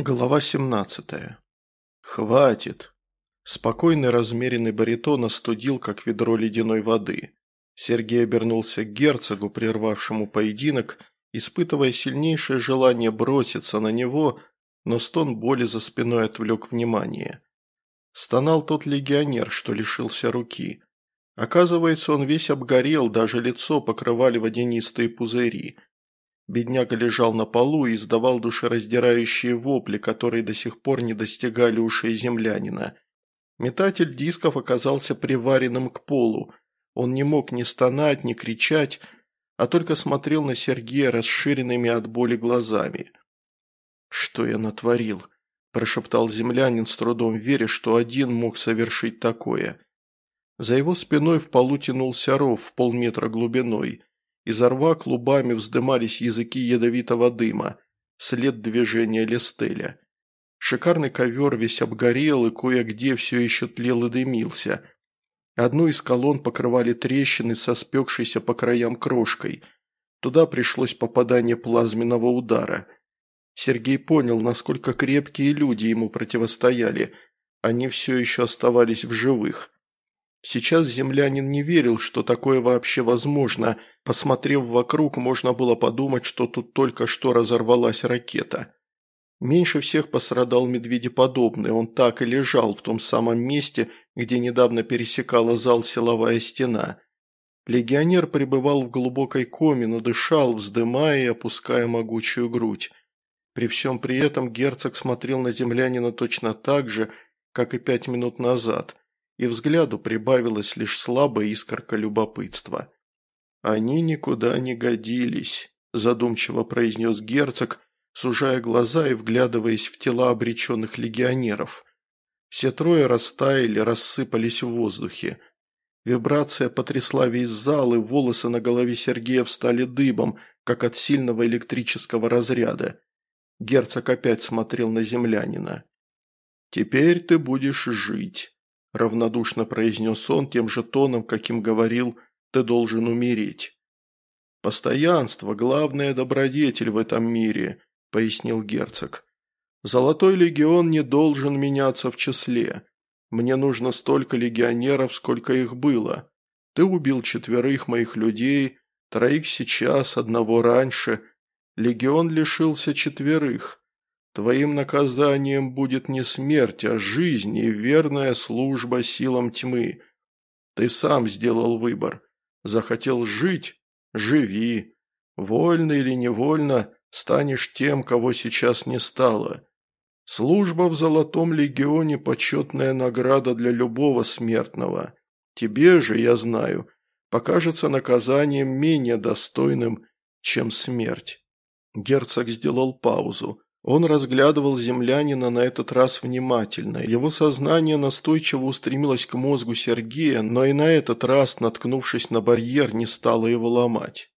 Глава 17. «Хватит!» Спокойный размеренный баритон остудил, как ведро ледяной воды. Сергей обернулся к герцогу, прервавшему поединок, испытывая сильнейшее желание броситься на него, но стон боли за спиной отвлек внимание. Стонал тот легионер, что лишился руки. Оказывается, он весь обгорел, даже лицо покрывали водянистые пузыри – Бедняга лежал на полу и издавал душераздирающие вопли, которые до сих пор не достигали ушей землянина. Метатель дисков оказался приваренным к полу. Он не мог ни стонать, ни кричать, а только смотрел на Сергея расширенными от боли глазами. «Что я натворил?» – прошептал землянин, с трудом веря, что один мог совершить такое. За его спиной в полу тянулся ров в полметра глубиной – Изо рва клубами вздымались языки ядовитого дыма, след движения Лестеля. Шикарный ковер весь обгорел и кое-где все еще тлел и дымился. Одну из колонн покрывали трещины со спекшейся по краям крошкой. Туда пришлось попадание плазменного удара. Сергей понял, насколько крепкие люди ему противостояли. Они все еще оставались в живых. Сейчас землянин не верил, что такое вообще возможно. Посмотрев вокруг, можно было подумать, что тут только что разорвалась ракета. Меньше всех пострадал медведеподобный, он так и лежал в том самом месте, где недавно пересекала зал силовая стена. Легионер пребывал в глубокой коме, но дышал, вздымая и опуская могучую грудь. При всем при этом герцог смотрел на землянина точно так же, как и пять минут назад – и взгляду прибавилась лишь слабая искорка любопытства. «Они никуда не годились», – задумчиво произнес герцог, сужая глаза и вглядываясь в тела обреченных легионеров. Все трое растаяли, рассыпались в воздухе. Вибрация потрясла весь зал, и волосы на голове Сергея встали дыбом, как от сильного электрического разряда. Герцог опять смотрел на землянина. «Теперь ты будешь жить», – равнодушно произнес он тем же тоном, каким говорил «ты должен умереть». «Постоянство – главная добродетель в этом мире», – пояснил герцог. «Золотой легион не должен меняться в числе. Мне нужно столько легионеров, сколько их было. Ты убил четверых моих людей, троих сейчас, одного раньше. Легион лишился четверых. Твоим наказанием будет не смерть, а жизнь и верная служба силам тьмы. Ты сам сделал выбор. Захотел жить – живи. Вольно или невольно станешь тем, кого сейчас не стало. Служба в Золотом Легионе – почетная награда для любого смертного. Тебе же, я знаю, покажется наказанием менее достойным, чем смерть. Герцог сделал паузу. Он разглядывал землянина на этот раз внимательно. Его сознание настойчиво устремилось к мозгу Сергея, но и на этот раз, наткнувшись на барьер, не стало его ломать.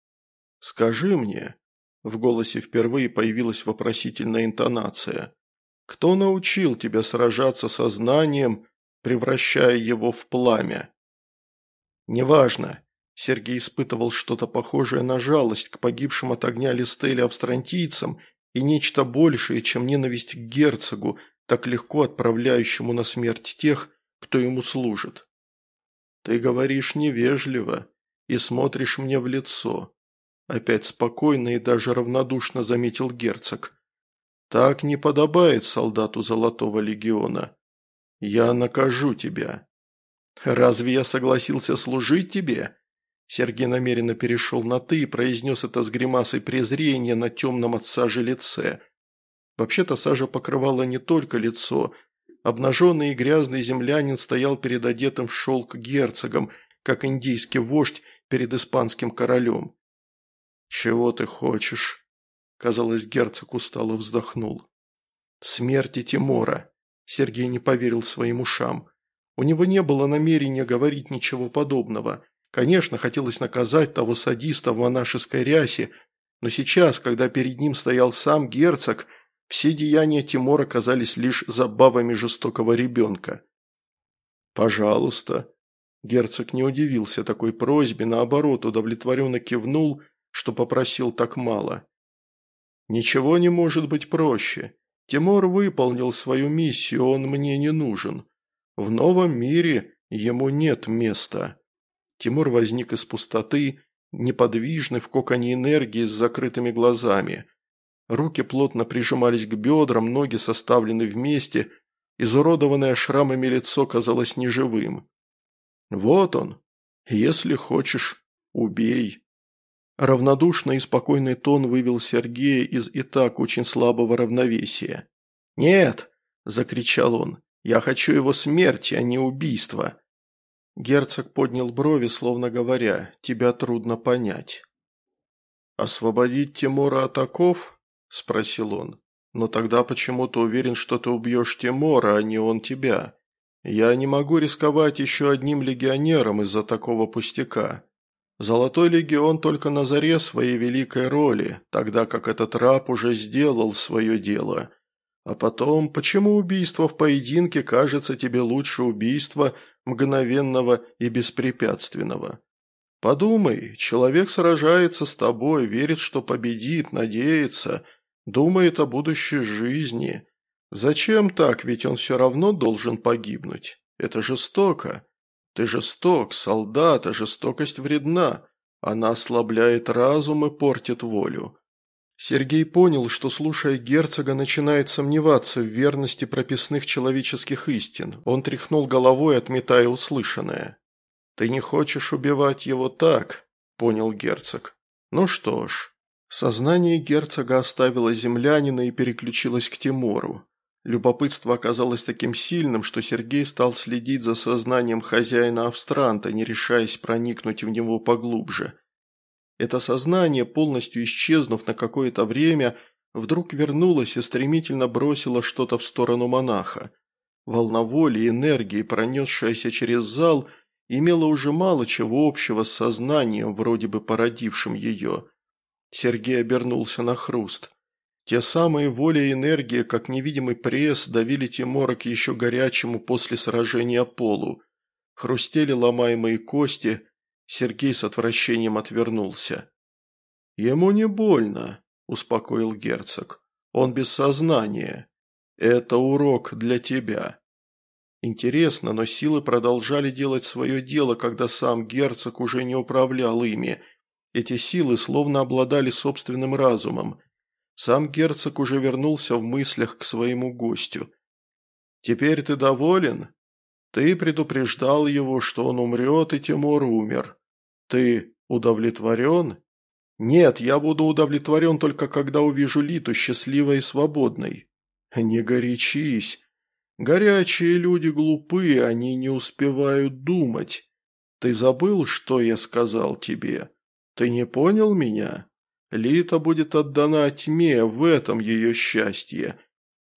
«Скажи мне», – в голосе впервые появилась вопросительная интонация, – «кто научил тебя сражаться со знанием, превращая его в пламя?» «Неважно», Сергей испытывал что-то похожее на жалость к погибшим от огня Листеля австрантийцам и нечто большее, чем ненависть к герцогу, так легко отправляющему на смерть тех, кто ему служит. Ты говоришь невежливо и смотришь мне в лицо. Опять спокойно и даже равнодушно заметил герцог. Так не подобает солдату Золотого Легиона. Я накажу тебя. Разве я согласился служить тебе? Сергей намеренно перешел на «ты» и произнес это с гримасой презрения на темном от сажи лице. Вообще-то сажа покрывала не только лицо. Обнаженный и грязный землянин стоял перед одетым в шелк герцогом, как индийский вождь перед испанским королем. «Чего ты хочешь?» Казалось, герцог устало вздохнул. «Смерти Тимора!» Сергей не поверил своим ушам. У него не было намерения говорить ничего подобного – Конечно, хотелось наказать того садиста в монашеской рясе, но сейчас, когда перед ним стоял сам герцог, все деяния Тимора казались лишь забавами жестокого ребенка. «Пожалуйста». Герцог не удивился такой просьбе, наоборот, удовлетворенно кивнул, что попросил так мало. «Ничего не может быть проще. Тимур выполнил свою миссию, он мне не нужен. В новом мире ему нет места. Тимур возник из пустоты, неподвижный в коконе энергии с закрытыми глазами. Руки плотно прижимались к бедрам, ноги составлены вместе, изуродованное шрамами лицо казалось неживым. «Вот он. Если хочешь, убей». Равнодушный и спокойный тон вывел Сергея из и так очень слабого равновесия. «Нет!» – закричал он. «Я хочу его смерти, а не убийства!» Герцог поднял брови, словно говоря, «Тебя трудно понять». «Освободить Тимура от оков?» – спросил он. «Но тогда почему ты уверен, что ты убьешь Тимура, а не он тебя? Я не могу рисковать еще одним легионером из-за такого пустяка. Золотой легион только на заре своей великой роли, тогда как этот раб уже сделал свое дело. А потом, почему убийство в поединке кажется тебе лучше убийства мгновенного и беспрепятственного? Подумай, человек сражается с тобой, верит, что победит, надеется, думает о будущей жизни. Зачем так, ведь он все равно должен погибнуть. Это жестоко. Ты жесток, солдат, а жестокость вредна. Она ослабляет разум и портит волю. Сергей понял, что, слушая герцога, начинает сомневаться в верности прописных человеческих истин. Он тряхнул головой, отметая услышанное. «Ты не хочешь убивать его так?» – понял герцог. «Ну что ж». Сознание герцога оставило землянина и переключилось к Тимуру. Любопытство оказалось таким сильным, что Сергей стал следить за сознанием хозяина Австранта, не решаясь проникнуть в него поглубже. Это сознание, полностью исчезнув на какое-то время, вдруг вернулось и стремительно бросило что-то в сторону монаха. Волна воли и энергии, пронесшаяся через зал, имела уже мало чего общего с сознанием, вроде бы породившим ее. Сергей обернулся на хруст – те самые воля и энергия, как невидимый пресс, давили Тимора еще горячему после сражения полу. Хрустели ломаемые кости, Сергей с отвращением отвернулся. «Ему не больно», – успокоил герцог. «Он без сознания. Это урок для тебя». Интересно, но силы продолжали делать свое дело, когда сам герцог уже не управлял ими. Эти силы словно обладали собственным разумом – сам герцог уже вернулся в мыслях к своему гостю. «Теперь ты доволен? Ты предупреждал его, что он умрет, и Тимур умер. Ты удовлетворен?» «Нет, я буду удовлетворен только когда увижу Литу счастливой и свободной». «Не горячись. Горячие люди глупые, они не успевают думать. Ты забыл, что я сказал тебе? Ты не понял меня?» Лита будет отдана тьме, в этом ее счастье.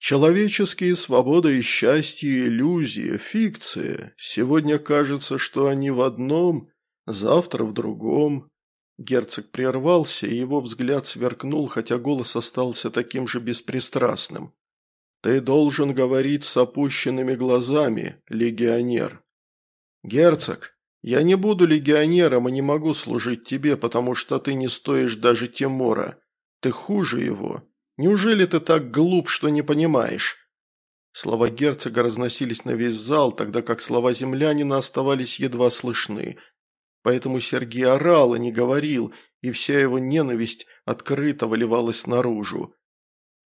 Человеческие свобода и счастье – иллюзия, фикция. Сегодня кажется, что они в одном, завтра в другом. Герцог прервался, и его взгляд сверкнул, хотя голос остался таким же беспристрастным. «Ты должен говорить с опущенными глазами, легионер». «Герцог, я не буду легионером и не могу служить тебе, потому что ты не стоишь даже Тимора. Ты хуже его. Неужели ты так глуп, что не понимаешь?» Слова герцога разносились на весь зал, тогда как слова землянина оставались едва слышны. Поэтому Сергей орал, а не говорил, и вся его ненависть открыто выливалась наружу.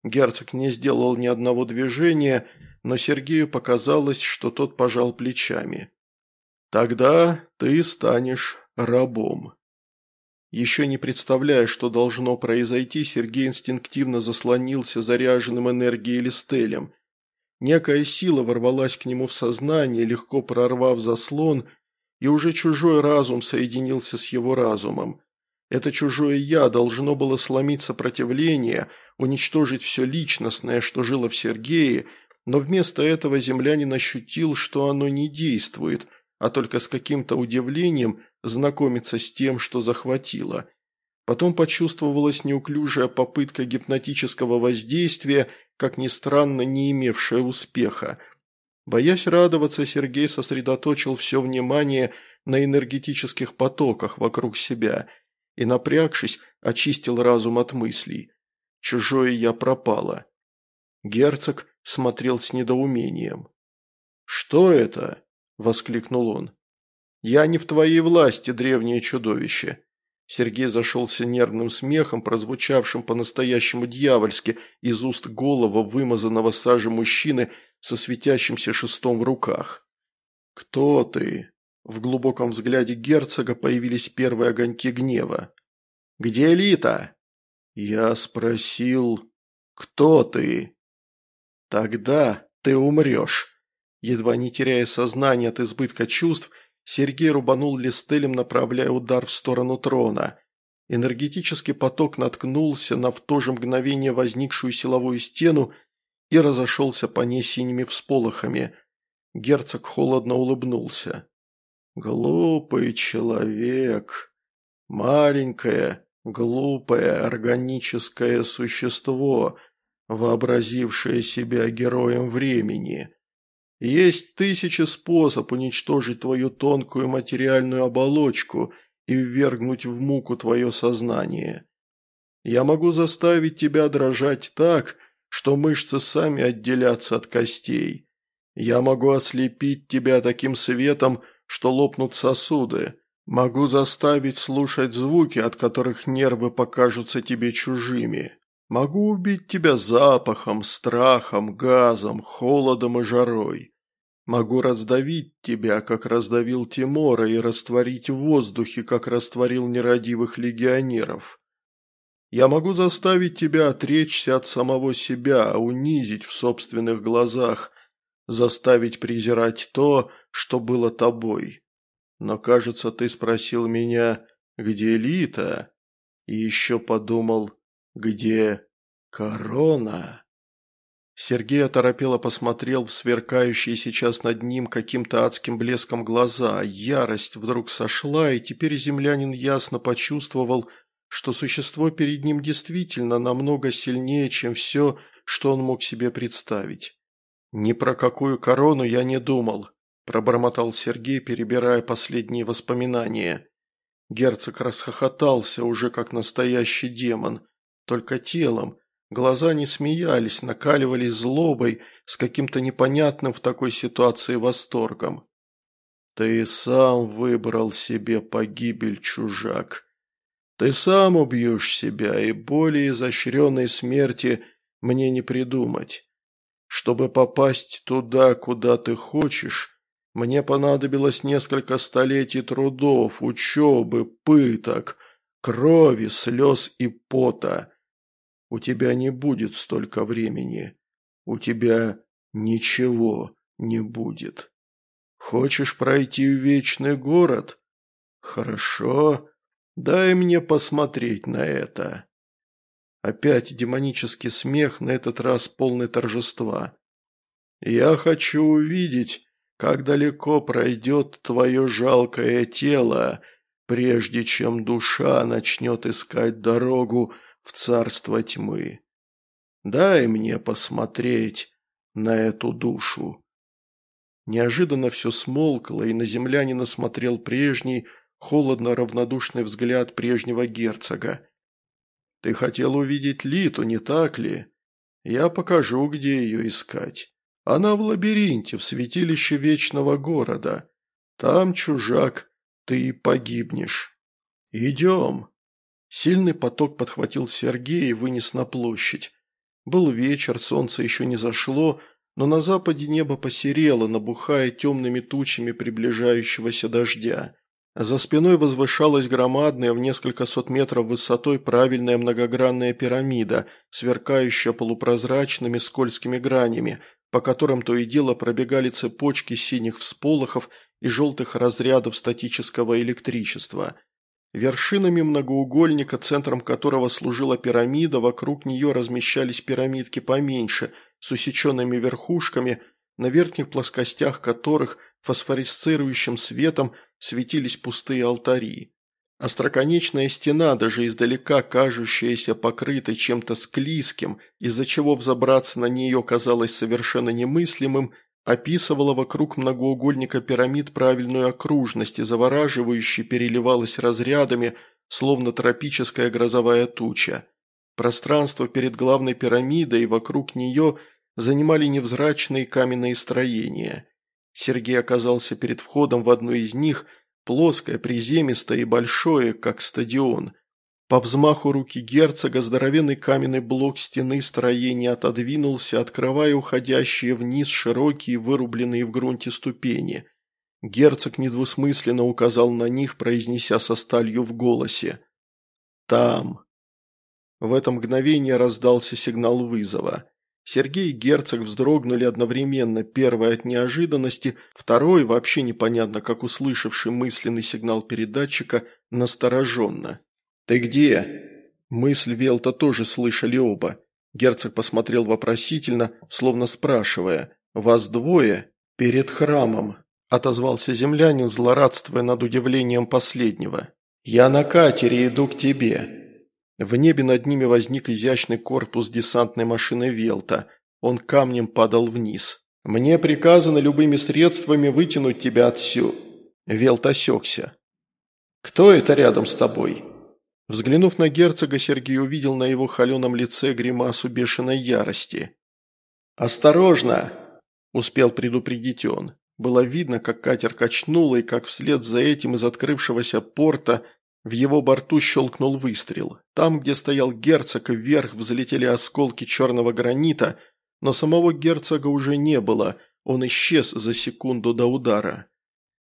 Герцог не сделал ни одного движения, но Сергею показалось, что тот пожал плечами. Тогда ты станешь рабом. Еще не представляя, что должно произойти, Сергей инстинктивно заслонился заряженным энергией листелем. Некая сила ворвалась к нему в сознание, легко прорвав заслон, и уже чужой разум соединился с его разумом. Это чужое «я» должно было сломить сопротивление, уничтожить все личностное, что жило в Сергее, но вместо этого землянин ощутил, что оно не действует, а только с каким-то удивлением знакомиться с тем, что захватило. Потом почувствовалась неуклюжая попытка гипнотического воздействия, как ни странно, не имевшая успеха. Боясь радоваться, Сергей сосредоточил все внимание на энергетических потоках вокруг себя и, напрягшись, очистил разум от мыслей. Чужое я пропало. Герцог смотрел с недоумением. «Что это?» – воскликнул он. «Я не в твоей власти, древнее чудовище». Сергей зашелся нервным смехом, прозвучавшим по-настоящему дьявольски из уст голого, вымазанного сажи мужчины со светящимся шестом в руках. «Кто ты?» В глубоком взгляде герцога появились первые огоньки гнева. «Где Элита?» «Я спросил, кто ты?» «Тогда ты умрешь». Едва не теряя сознание от избытка чувств, Сергей рубанул листелем, направляя удар в сторону трона. Энергетический поток наткнулся на в то же мгновение возникшую силовую стену и разошелся по ней синими всполохами. Герцог холодно улыбнулся. «Глупый человек. Маленькое, глупое органическое существо, вообразившее себя героем времени. Есть тысячи способ уничтожить твою тонкую материальную оболочку и ввергнуть в муку твое сознание. Я могу заставить тебя дрожать так, что мышцы сами отделятся от костей. Я могу ослепить тебя таким светом, что лопнут сосуды. Могу заставить слушать звуки, от которых нервы покажутся тебе чужими. Могу убить тебя запахом, страхом, газом, холодом и жарой. Могу раздавить тебя, как раздавил Тимора, и растворить в воздухе, как растворил нерадивых легионеров. Я могу заставить тебя отречься от самого себя, унизить в собственных глазах, заставить презирать то, что было тобой. Но, кажется, ты спросил меня, где Лита, и еще подумал, где корона. Сергей оторопело посмотрел в сверкающие сейчас над ним каким-то адским блеском глаза. Ярость вдруг сошла, и теперь землянин ясно почувствовал, что существо перед ним действительно намного сильнее, чем все, что он мог себе представить. «Ни про какую корону я не думал», – пробормотал Сергей, перебирая последние воспоминания. Герцог расхохотался уже как настоящий демон, только телом – Глаза не смеялись, накаливались злобой, с каким-то непонятным в такой ситуации восторгом. «Ты сам выбрал себе погибель, чужак. Ты сам убьешь себя, и более изощренной смерти мне не придумать. Чтобы попасть туда, куда ты хочешь, мне понадобилось несколько столетий трудов, учебы, пыток, крови, слез и пота». У тебя не будет столько времени. У тебя ничего не будет. Хочешь пройти в вечный город? Хорошо. Дай мне посмотреть на это. Опять демонический смех, на этот раз полный торжества. Я хочу увидеть, как далеко пройдет твое жалкое тело, прежде чем душа начнет искать дорогу в царство тьмы. Дай мне посмотреть на эту душу». Неожиданно все смолкло, и на землянина смотрел прежний, холодно-равнодушный взгляд прежнего герцога. «Ты хотел увидеть Литу, не так ли? Я покажу, где ее искать. Она в лабиринте, в святилище Вечного Города. Там, чужак, ты погибнешь. Идем». Сильный поток подхватил Сергея и вынес на площадь. Был вечер, солнце еще не зашло, но на западе небо посерело, набухая темными тучами приближающегося дождя. За спиной возвышалась громадная в несколько сот метров высотой правильная многогранная пирамида, сверкающая полупрозрачными скользкими гранями, по которым то и дело пробегали цепочки синих всполохов и желтых разрядов статического электричества – Вершинами многоугольника, центром которого служила пирамида, вокруг нее размещались пирамидки поменьше, с усеченными верхушками, на верхних плоскостях которых фосфорисцирующим светом светились пустые алтари. Остроконечная стена, даже издалека кажущаяся покрытой чем-то склизким, из-за чего взобраться на нее казалось совершенно немыслимым, описывала вокруг многоугольника пирамид правильную окружность и завораживающе переливалась разрядами, словно тропическая грозовая туча. Пространство перед главной пирамидой и вокруг нее занимали невзрачные каменные строения. Сергей оказался перед входом в одно из них, плоское, приземистое и большое, как стадион. По взмаху руки герцога здоровенный каменный блок стены строения отодвинулся, открывая уходящие вниз широкие, вырубленные в грунте ступени. Герцог недвусмысленно указал на них, произнеся со сталью в голосе. «Там». В это мгновение раздался сигнал вызова. Сергей и герцог вздрогнули одновременно, первый от неожиданности, второй, вообще непонятно, как услышавший мысленный сигнал передатчика, настороженно. «Ты где?» Мысль Велта тоже слышали оба. Герцог посмотрел вопросительно, словно спрашивая. «Вас двое?» «Перед храмом», – отозвался землянин, злорадствуя над удивлением последнего. «Я на катере иду к тебе». В небе над ними возник изящный корпус десантной машины Велта. Он камнем падал вниз. «Мне приказано любыми средствами вытянуть тебя отсю». Велт осекся. «Кто это рядом с тобой?» Взглянув на герцога, Сергей увидел на его холеном лице гримасу бешеной ярости. «Осторожно!» – успел предупредить он. Было видно, как катер качнуло, и как вслед за этим из открывшегося порта в его борту щелкнул выстрел. Там, где стоял герцог, вверх взлетели осколки черного гранита, но самого герцога уже не было, он исчез за секунду до удара.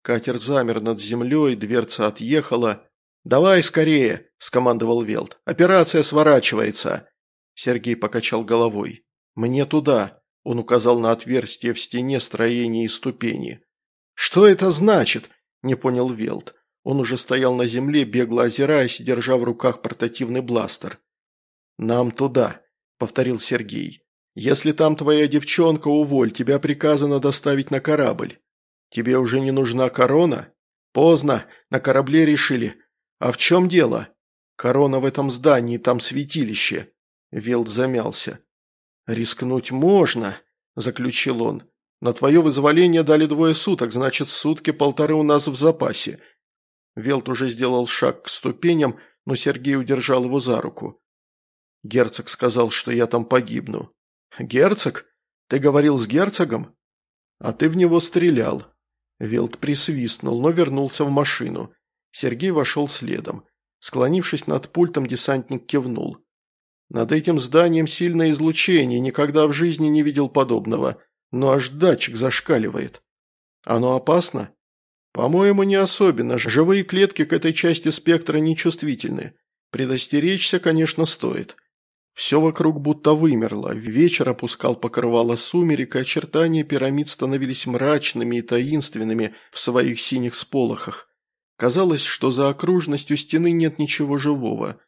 Катер замер над землей, дверца отъехала. «Давай скорее!» – скомандовал Велт. «Операция сворачивается!» Сергей покачал головой. «Мне туда!» – он указал на отверстие в стене строения и ступени. «Что это значит?» – не понял Велт. Он уже стоял на земле, бегло озираясь, держа в руках портативный бластер. «Нам туда», – повторил Сергей. «Если там твоя девчонка, уволь, тебя приказано доставить на корабль. Тебе уже не нужна корона? Поздно, на корабле решили. А в чем дело? Корона в этом здании, там святилище». Велд замялся. «Рискнуть можно», – заключил он. «На твое вызволение дали двое суток, значит, сутки полторы у нас в запасе. Велт уже сделал шаг к ступеням, но Сергей удержал его за руку. Герцог сказал, что я там погибну. Герцог? Ты говорил с герцогом? А ты в него стрелял. Велт присвистнул, но вернулся в машину. Сергей вошел следом. Склонившись над пультом, десантник кивнул. Над этим зданием сильное излучение, никогда в жизни не видел подобного. Но аж датчик зашкаливает. Оно опасно? По-моему, не особенно. Живые клетки к этой части спектра нечувствительны. Предостеречься, конечно, стоит. Все вокруг будто вымерло. Вечер опускал покрывало сумерек, и очертания пирамид становились мрачными и таинственными в своих синих сполохах. Казалось, что за окружностью стены нет ничего живого.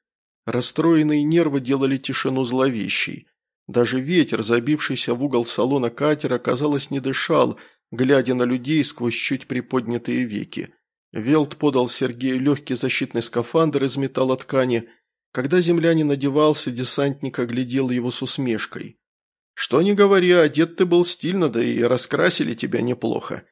Расстроенные нервы делали тишину зловещей. Даже ветер, забившийся в угол салона катера, казалось, не дышал, глядя на людей сквозь чуть приподнятые веки. Велт подал Сергею легкий защитный скафандр из металлоткани. Когда землянин одевался, десантник оглядел его с усмешкой. «Что не говори, одет ты был стильно, да и раскрасили тебя неплохо».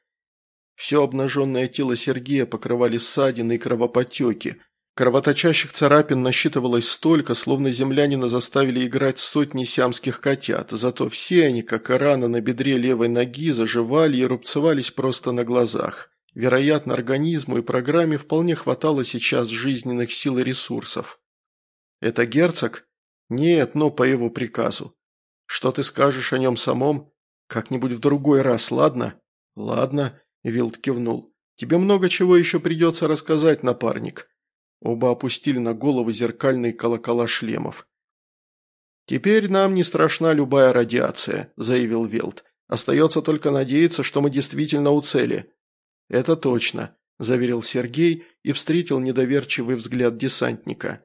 Все обнаженное тело Сергея покрывали ссадины и кровопотеки. Кровоточащих царапин насчитывалось столько, словно землянина заставили играть сотни сиамских котят, зато все они, как и рана на бедре левой ноги, заживали и рубцевались просто на глазах. Вероятно, организму и программе вполне хватало сейчас жизненных сил и ресурсов. «Это герцог?» «Нет, но по его приказу. Что ты скажешь о нем самом? Как-нибудь в другой раз, ладно?» «Ладно», – Вилд кивнул. «Тебе много чего еще придется рассказать, напарник». Оба опустили на головы зеркальные колокола шлемов. «Теперь нам не страшна любая радиация», – заявил Велт. «Остается только надеяться, что мы действительно у цели». «Это точно», – заверил Сергей и встретил недоверчивый взгляд десантника.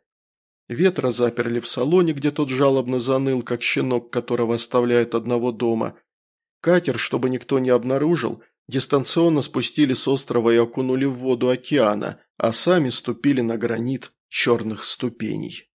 Ветра заперли в салоне, где тот жалобно заныл, как щенок, которого оставляют одного дома. Катер, чтобы никто не обнаружил, дистанционно спустили с острова и окунули в воду океана, а сами ступили на гранит черных ступеней.